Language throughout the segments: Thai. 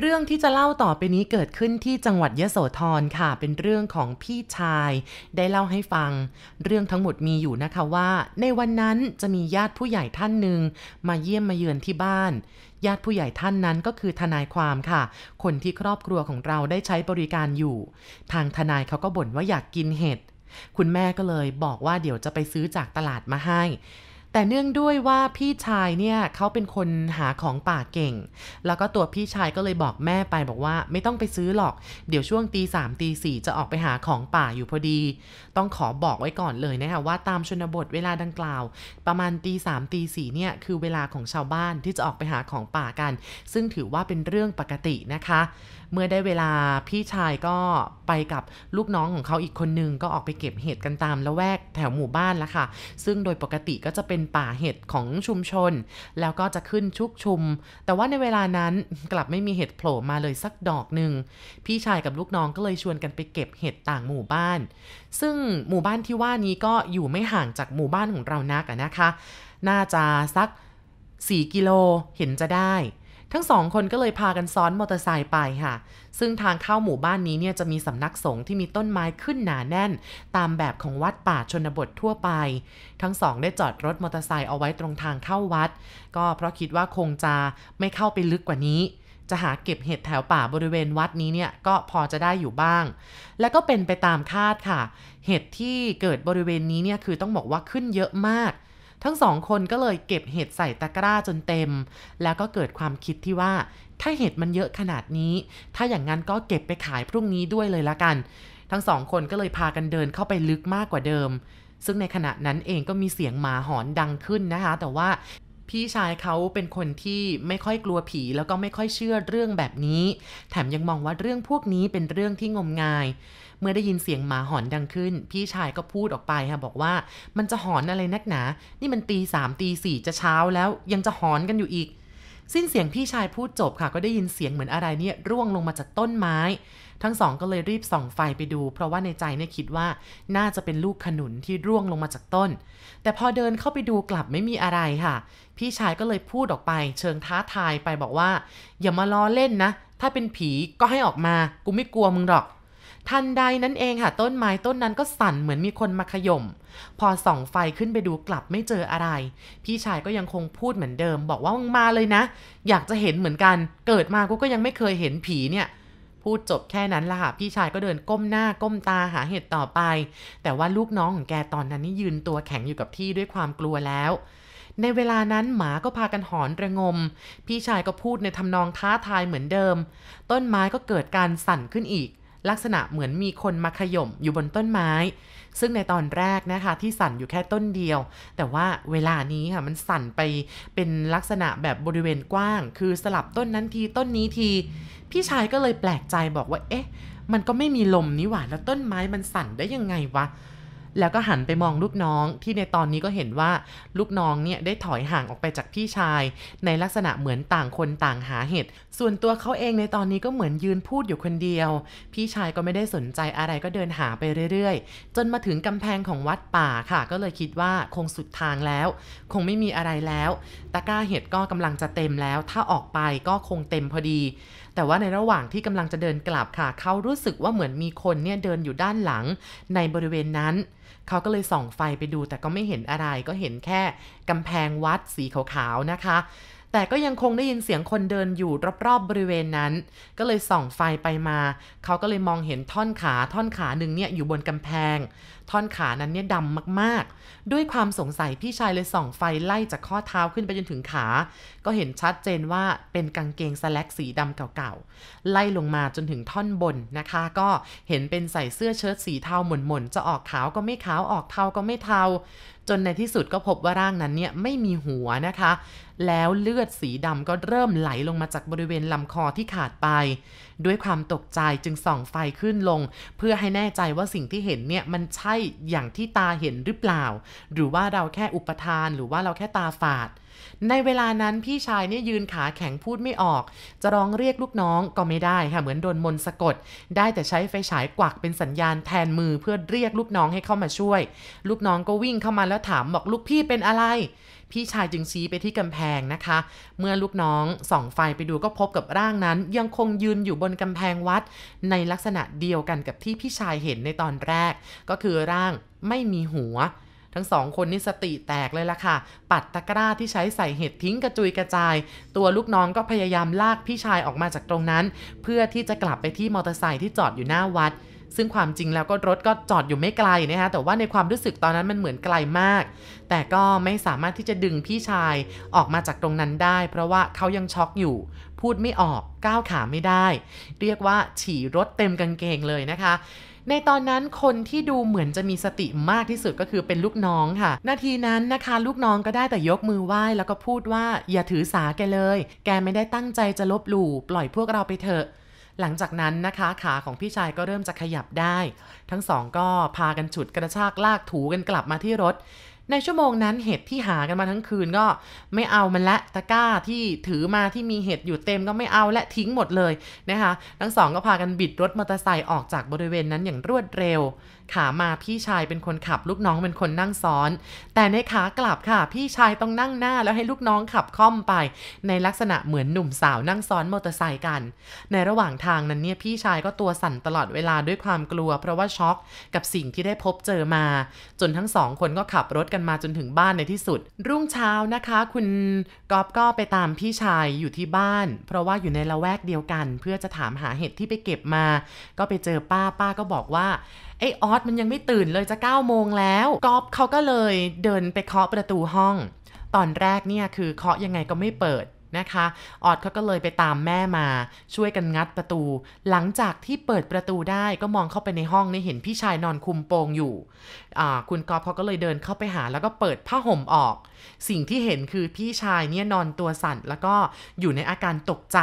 เรื่องที่จะเล่าต่อไปนี้เกิดขึ้นที่จังหวัดยะโสธรค่ะ เป็นเรื่องของพี่ชาย ได้เล่าให้ฟัง เรื่องทั้งหมดมีอยู่นะคะว่า ในวันนั้นจะมีญาติผู้ใหญ่ท่านหนึ่งมาเยี่ยมมาเยือนที่บ้าน ญาติผู้ใหญ่ท่านนั้นก็คือทนายความค่ะ คนที่ครอบครัวของเราได้ใช้บริการอยู่ ทางทนายเขาก็บ่นว่าอยากกินเห็ดคุณแม่ก็เลยบอกว่าเดี๋ยวจะไปซื้อจากตลาดมาให้ แต่เนื่องด้วยว่าพี่ชายเนี่ยเขาเป็นคนหาของป่าเก่ง แล้วก็ตัวพี่ชายก็เลยบอกแม่ไปบอกว่า ไม่ต้องไปซื้อหรอก เดี๋ยวช่วงตีสามตีสี่จะออกไปหาของป่าอยู่พอดี ต้องขอบอกไว้ก่อนเลยนะคะว่าตามชนบทเวลาดังกล่าว ประมาณตีสามตีสี่เนี่ยคือเวลาของชาวบ้านที่จะออกไปหาของป่ากัน ซึ่งถือว่าเป็นเรื่องปกตินะคะ เมื่อได้เวลาพี่ชายก็ไปกับลูกน้องของเขาอีกคนนึงก็ออกไปเก็บเห็ดกันตามละแวกแถวหมู่บ้านล้วค่ะ ซึ่งโดยปกติก็จะเป็นป่าเห็ดของชุมชน แล้วก็จะขึ้นชุกชุม แต่ว่าในเวลานั้นกลับไม่มีเห็ดโผล่มาเลยสักดอกหนึ่ง พี่ชายกับลูกน้องก็เลยชวนกันไปเก็บเห็ดต่างหมู่บ้าน ซึ่งหมู่บ้านที่ว่านี้ก็อยู่ไม่ห่างจากหมู่บ้านของเรานักนะคะ น่าจะสัก 4 กิโลเห็นจะได้ ทั้งสองคนก็เลยพากันซ้อนมอเตอร์ไซค์ไปค่ะ ซึ่งทางเข้าหมู่บ้านนี้เนี่ยจะมีสำนักสงฆ์ที่มีต้นไม้ขึ้นหนาแน่น ตามแบบของวัดป่าชนบททั่วไป ทั้งสองได้จอดรถมอเตอร์ไซค์เอาไว้ตรงทางเข้าวัด ก็เพราะคิดว่าคงจะไม่เข้าไปลึกกว่านี้จะหาเก็บเห็ดแถวป่าบริเวณวัดนี้เนี่ยก็พอจะได้อยู่บ้าง และก็เป็นไปตามคาดค่ะ เห็ดที่เกิดบริเวณนี้เนี่ยคือต้องบอกว่าขึ้นเยอะมาก ทั้งสองคนก็เลยเก็บเห็ดใส่ตะกร้าจนเต็ม แล้วก็เกิดความคิดที่ว่า ถ้าเห็ดมันเยอะขนาดนี้ ถ้าอย่างนั้นก็เก็บไปขายพรุ่งนี้ด้วยเลยละกัน ทั้งสองคนก็เลยพากันเดินเข้าไปลึกมากกว่าเดิมซึ่งในขณะนั้นเองก็มีเสียงหมาหอนดังขึ้นนะคะ แต่ว่า พี่ชายเขาเป็นคนที่ไม่ค่อยกลัวผี แล้วก็ไม่ค่อยเชื่อเรื่องแบบนี้ แถมยังมองว่าเรื่องพวกนี้เป็นเรื่องที่งมงาย เมื่อได้ยินเสียงหมาหอนดังขึ้น พี่ชายก็พูดออกไปค่ะบอกว่ามันจะหอนอะไรนักหนา นี่มันตีสามตีสี่จะเช้าแล้วยังจะหอนกันอยู่อีก สิ้นเสียงพี่ชายพูดจบค่ะ ก็ได้ยินเสียงเหมือนอะไรเนี่ยร่วงลงมาจากต้นไม้ ทั้งสองก็เลยรีบส่องไฟไปดู เพราะว่าในใจเนี่ยคิดว่าน่าจะเป็นลูกขนุนที่ร่วงลงมาจากต้น แต่พอเดินเข้าไปดูกลับไม่มีอะไรค่ะ พี่ชายก็เลยพูดออกไป เชิงท้าทายไปบอกว่า อย่ามาล้อเล่นนะ ถ้าเป็นผีก็ให้ออกมา กูไม่กลัวมึงหรอก ทันใดนั้นเองค่ะ ต้นไม้ต้นนั้นก็สั่นเหมือนมีคนมาขย่ม พอส่องไฟขึ้นไปดูกลับไม่เจออะไร พี่ชายก็ยังคงพูดเหมือนเดิม บอกว่ามาเลยนะ อยากจะเห็นเหมือนกันเกิดมากูก็ยังไม่เคยเห็นผีเนี่ยพูดจบแค่นั้นล่ะค่ะ พี่ชายก็เดินก้มหน้าก้มตาหาเห็ดต่อไป แต่ว่าลูกน้องของแกตอนนั้นนี่ยืนตัวแข็งอยู่กับที่ด้วยความกลัวแล้ว ในเวลานั้นหมาก็พากันหอนระงม พี่ชายก็พูดในทำนองท้าทายเหมือนเดิม ต้นไม้ก็เกิดการสั่นขึ้นอีก ลักษณะเหมือนมีคนมาขย่มอยู่บนต้นไม้ ซึ่งในตอนแรกนะคะที่สั่นอยู่แค่ต้นเดียว แต่ว่าเวลานี้ค่ะมันสั่นไปเป็นลักษณะแบบบริเวณกว้าง คือสลับต้นนั้นทีต้นนี้ที พี่ชายก็เลยแปลกใจบอกว่า เอ๊ะ มันก็ไม่มีลมนี่หว่าแล้วต้นไม้มันสั่นได้ยังไงวะ แล้วก็หันไปมองลูกน้องที่ในตอนนี้ก็เห็นว่าลูกน้องเนี่ยได้ถอยห่างออกไปจากพี่ชาย ในลักษณะเหมือนต่างคนต่างหาเห็ดส่วนตัวเขาเองในตอนนี้ก็เหมือนยืนพูดอยู่คนเดียว พี่ชายก็ไม่ได้สนใจอะไรก็เดินหาไปเรื่อยๆ จนมาถึงกำแพงของวัดป่าค่ะ ก็เลยคิดว่าคงสุดทางแล้ว คงไม่มีอะไรแล้ว ตะกร้าเห็ดก็กำลังจะเต็มแล้ว ถ้าออกไปก็คงเต็มพอดี แต่ว่าในระหว่างที่กำลังจะเดินกลับค่ะ เขารู้สึกว่าเหมือนมีคนเนี่ยเดินอยู่ด้านหลังในบริเวณนั้น เขาก็เลยส่องไฟไปดู แต่ก็ไม่เห็นอะไรก็เห็นแค่กำแพงวัดสีขาวๆนะคะแต่ก็ยังคงได้ยินเสียงคนเดินอยู่รอบๆบริเวณนั้น ก็เลยส่องไฟไปมา เขาก็เลยมองเห็นท่อนขาท่อนขาหนึ่งเนี่ยอยู่บนกำแพง ท่อนขานั้นเนี่ยดำมากๆ ด้วยความสงสัยพี่ชายเลยส่องไฟไล่จากข้อเท้าขึ้นไปจนถึงขา ก็เห็นชัดเจนว่าเป็นกางเกงสแล็กสีดำเก่าๆ ไล่ลงมาจนถึงท่อนบนนะคะ ก็เห็นเป็นใส่เสื้อเชิ้ตสีเทาหม่นๆ จะออกขาวก็ไม่ขาวออกเทาก็ไม่เทา จนในที่สุดก็พบว่าร่างนั้นเนี่ยไม่มีหัวนะคะ แล้วเลือดสีดำก็เริ่มไหลลงมาจากบริเวณลำคอที่ขาดไป ด้วยความตกใจจึงส่องไฟขึ้นลง เพื่อให้แน่ใจว่าสิ่งที่เห็นเนี่ยมันใช่อย่างที่ตาเห็นหรือเปล่า หรือว่าเราแค่อุปทานหรือว่าเราแค่ตาฝาด ในเวลานั้นพี่ชายเนี่ยยืนขาแข็งพูดไม่ออก จะร้องเรียกลูกน้องก็ไม่ได้ค่ะเหมือนโดนมนต์สะกด ได้แต่ใช้ไฟฉายกวักเป็นสัญญาณแทนมือเพื่อเรียกลูกน้องให้เข้ามาช่วย ลูกน้องก็วิ่งเข้ามาแล้วถามบอกลูกพี่เป็นอะไร พี่ชายจึงชี้ไปที่กำแพงนะคะ เมื่อลูกน้องส่องไฟไปดูก็พบกับร่างนั้น ยังคงยืนอยู่บนกำแพงวัด ในลักษณะเดียวกันกับที่พี่ชายเห็นในตอนแรก ก็คือร่างไม่มีหัว ทั้งสองคนนี่สติแตกเลยล่ะค่ะ ปัดตะกร้าที่ใช้ใส่เห็ดทิ้งกระจุยกระจาย ตัวลูกน้องก็พยายามลากพี่ชายออกมาจากตรงนั้น เพื่อที่จะกลับไปที่มอเตอร์ไซค์ที่จอดอยู่หน้าวัด ซึ่งความจริงแล้วก็รถก็จอดอยู่ไม่ไกลนะคะแต่ว่าในความรู้สึกตอนนั้นมันเหมือนไกลมาก แต่ก็ไม่สามารถที่จะดึงพี่ชายออกมาจากตรงนั้นได้ เพราะว่าเขายังช็อกอยู่ พูดไม่ออกก้าวขาไม่ได้ เรียกว่าฉี่รถเต็มกางเกงเลยนะคะ ในตอนนั้นคนที่ดูเหมือนจะมีสติมากที่สุดก็คือเป็นลูกน้องค่ะ นาทีนั้นนะคะ ลูกน้องก็ได้แต่ยกมือไหว้แล้วก็พูดว่าอย่าถือสาแกเลย แกไม่ได้ตั้งใจจะลบหลู่ปล่อยพวกเราไปเถอะหลังจากนั้นนะคะขาของพี่ชายก็เริ่มจะขยับได้ ทั้งสองก็พากันฉุดกระชากลากถูกันกลับมาที่รถ ในชั่วโมงนั้นเห็ดที่หากันมาทั้งคืนก็ไม่เอามันละตะกร้าที่ถือมาที่มีเห็ดอยู่เต็มก็ไม่เอาและทิ้งหมดเลยนะคะทั้งสองก็พากันบิดรถมอเตอร์ไซค์ออกจากบริเวณนั้นอย่างรวดเร็ว ขามาพี่ชายเป็นคนขับลูกน้องเป็นคนนั่งซ้อน แต่ในขากลับค่ะ พี่ชายต้องนั่งหน้าแล้วให้ลูกน้องขับค่อมไป ในลักษณะเหมือนหนุ่มสาวนั่งซ้อนมอเตอร์ไซค์กัน ในระหว่างทางนั้นเนี่ยพี่ชายก็ตัวสั่นตลอดเวลาด้วยความกลัว เพราะว่าช็อกกับสิ่งที่ได้พบเจอมา จนทั้งสองคนก็ขับรถกันมาจนถึงบ้านในที่สุด รุ่งเช้านะคะ คุณกอบก็ไปตามพี่ชายอยู่ที่บ้าน เพราะว่าอยู่ในละแวกเดียวกัน เพื่อจะถามหาเห็ดที่ไปเก็บมา ก็ไปเจอป้าป้าก็บอกว่าไอออสมันยังไม่ตื่นเลยจะ9ก้าโมงแล้วกอบเขาก็เลยเดินไปเคาะประตูห้อง ตอนแรกเนี่ยคือเคาะยังไงก็ไม่เปิด นะคะออดเขาก็เลยไปตามแม่มาช่วยกันงัดประตู หลังจากที่เปิดประตูได้ก็มองเข้าไปในห้องนี่เห็นพี่ชายนอนคุมโปงอยู่คุณกอฟเขาก็เลยเดินเข้าไปหาแล้วก็เปิดผ้าห่มออก สิ่งที่เห็นคือพี่ชายเนี่ยนอนตัวสั่นแล้วก็อยู่ในอาการตกใจ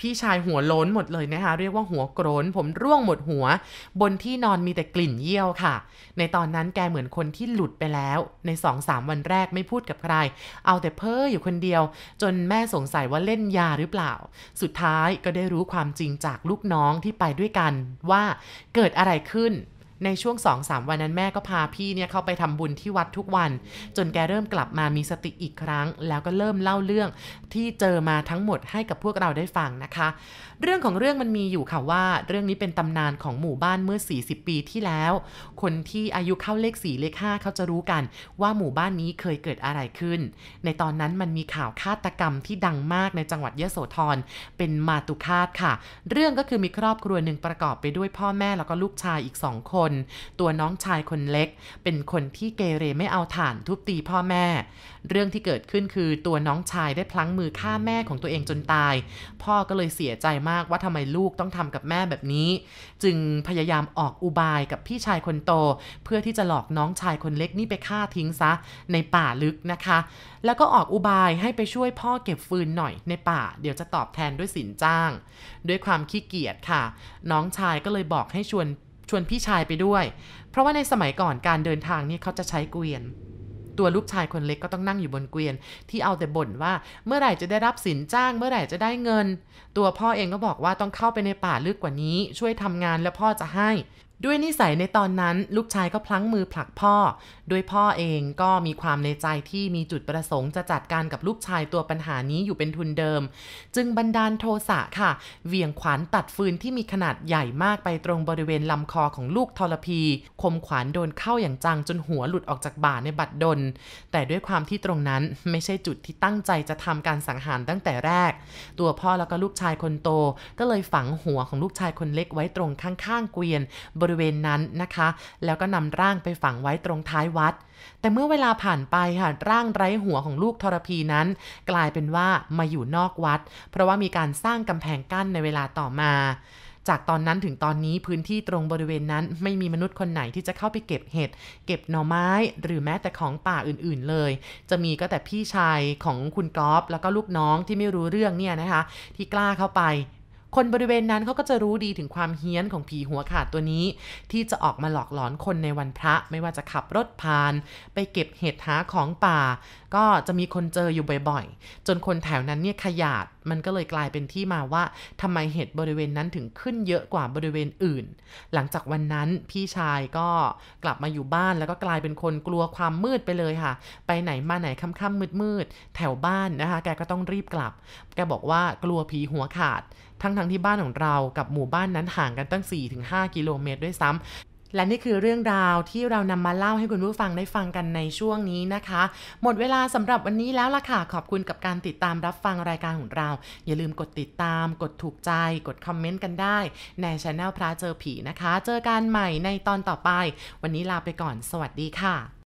พี่ชายหัวโล้นหมดเลยนะคะเรียกว่าหัวโกรนผมร่วงหมดหัว บนที่นอนมีแต่กลิ่นเยี่ยวค่ะ ในตอนนั้นแกเหมือนคนที่หลุดไปแล้ว ใน2อสามวันแรกไม่พูดกับใคร เอาแต่เพ้ออยู่คนเดียว จนแม่สงสัยว่าเล่นยาหรือเปล่า สุดท้ายก็ได้รู้ความจริงจากลูกน้องที่ไปด้วยกันว่าเกิดอะไรขึ้น ในช่วง 2-3 วันนั้นแม่ก็พาพี่เนี่ยเข้าไปทำบุญที่วัดทุกวัน จนแกเริ่มกลับมามีสติอีกครั้ง แล้วก็เริ่มเล่าเรื่องที่เจอมาทั้งหมดให้กับพวกเราได้ฟังนะคะ เรื่องของเรื่องมันมีอยู่ค่ะว่า เรื่องนี้เป็นตำนานของหมู่บ้านเมื่อ 40 ปีที่แล้ว คนที่อายุเข้าเลข4เลข5เขาจะรู้กัน ว่าหมู่บ้านนี้เคยเกิดอะไรขึ้น ในตอนนั้นมันมีข่าวฆาตกรรมที่ดังมากในจังหวัดยโสธรเป็นมาตุคาตค่ะ เรื่องก็คือมีครอบครัวหนึ่งประกอบไปด้วยพ่อแม่แล้วก็ลูกชายอีกสองคนตัวน้องชายคนเล็ก เป็นคนที่เกเรไม่เอาถ่านทุบตีพ่อแม่ เรื่องที่เกิดขึ้นคือตัวน้องชายได้พลั้งมือฆ่าแม่ของตัวเองจนตาย พ่อก็เลยเสียใจมากว่าทำไมลูกต้องทำกับแม่แบบนี้ จึงพยายามออกอุบายกับพี่ชายคนโต เพื่อที่จะหลอกน้องชายคนเล็กนี่ไปฆ่าทิ้งซะในป่าลึกนะคะ แล้วก็ออกอุบายให้ไปช่วยพ่อเก็บฟืนหน่อยในป่า เดี๋ยวจะตอบแทนด้วยสินจ้าง ด้วยความขี้เกียจค่ะ น้องชายก็เลยบอกให้ชวน วนพี่ชายไปด้วย เพราะว่าในสมัยก่อนการเดินทางนี่เขาจะใช้เกวียน ตัวลูกชายคนเล็กก็ต้องนั่งอยู่บนเกวียน ที่เอาแต่บ่นว่าเมื่อไหร่จะได้รับสินจ้าง เมื่อไหร่จะได้เงิน ตัวพ่อเองก็บอกว่าต้องเข้าไปในป่าลึกกว่านี้ ช่วยทำงานแล้วพ่อจะให้ ด้วยนิสัยในตอนนั้นลูกชายก็พลั้งมือผลักพ่อ โดยพ่อเองก็มีความในใจที่มีจุดประสงค์จะจัดการกับลูกชายตัวปัญหานี้อยู่เป็นทุนเดิม จึงบันดาลโทสะค่ะ เวียงขวานตัดฟืนที่มีขนาดใหญ่มากไปตรงบริเวณลำคอของลูกทรพี คมขวานโดนเข้าอย่างจังจนหัวหลุดออกจากบ่าในบัดดล แต่ด้วยความที่ตรงนั้นไม่ใช่จุดที่ตั้งใจจะทำการสังหารตั้งแต่แรก ตัวพ่อแล้วก็ลูกชายคนโต ก็เลยฝังหัวของลูกชายคนเล็กไว้ตรงข้างๆเกวียนบริริเวณนั้นนะคะ แล้วก็นำร่างไปฝังไว้ตรงท้ายวัด แต่เมื่อเวลาผ่านไปค่ะร่างไร้หัวของลูกทรพีนั้น กลายเป็นว่ามาอยู่นอกวัด เพราะว่ามีการสร้างกำแพงกั้นในเวลาต่อมาจากตอนนั้นถึงตอนนี้พื้นที่ตรงบริเวณนั้นไม่มีมนุษย์คนไหนที่จะเข้าไปเก็บเห็ด เก็บหน่อไม้ หรือแม้แต่ของป่าอื่นๆเลย จะมีก็แต่พี่ชายของคุณกอฟแล้วก็ลูกน้องที่ไม่รู้เรื่องเนี่ยนะคะ ที่กล้าเข้าไป คนบริเวณนั้นเขาก็จะรู้ดีถึงความเฮี้ยนของผีหัวขาดตัวนี้ ที่จะออกมาหลอกหลอนคนในวันพระไม่ว่าจะขับรถผ่าน ไปเก็บเห็ดหาของป่า ก็จะมีคนเจออยู่บ่อยๆ จนคนแถวนั้นเนี่ยขยาดมันก็เลยกลายเป็นที่มาว่าทำไมเห็ดบริเวณนั้นถึงขึ้นเยอะกว่าบริเวณอื่น หลังจากวันนั้นพี่ชายก็กลับมาอยู่บ้านแล้วก็กลายเป็นคนกลัวความมืดไปเลยค่ะ ไปไหนมาไหนค่ำๆมืดๆแถวบ้านนะคะ แกก็ต้องรีบกลับ แกบอกว่ากลัวผีหัวขาด ทั้งๆทที่บ้านของเรากับหมู่บ้านนั้นห่างกันตั้ง 4-5 กิโลเมตรด้วยซ้ำและนี่คือเรื่องราวที่เรานำมาเล่าให้คุณผู้ฟังได้ฟังกันในช่วงนี้นะคะ หมดเวลาสำหรับวันนี้แล้วล่ะค่ะ ขอบคุณกับการติดตามรับฟังรายการของเรา อย่าลืมกดติดตาม กดถูกใจ กดคอมเมนต์กันได้ ในช anel พระเจอผีนะคะ เจอกันใหม่ในตอนต่อไป วันนี้ลาไปก่อน สวัสดีค่ะ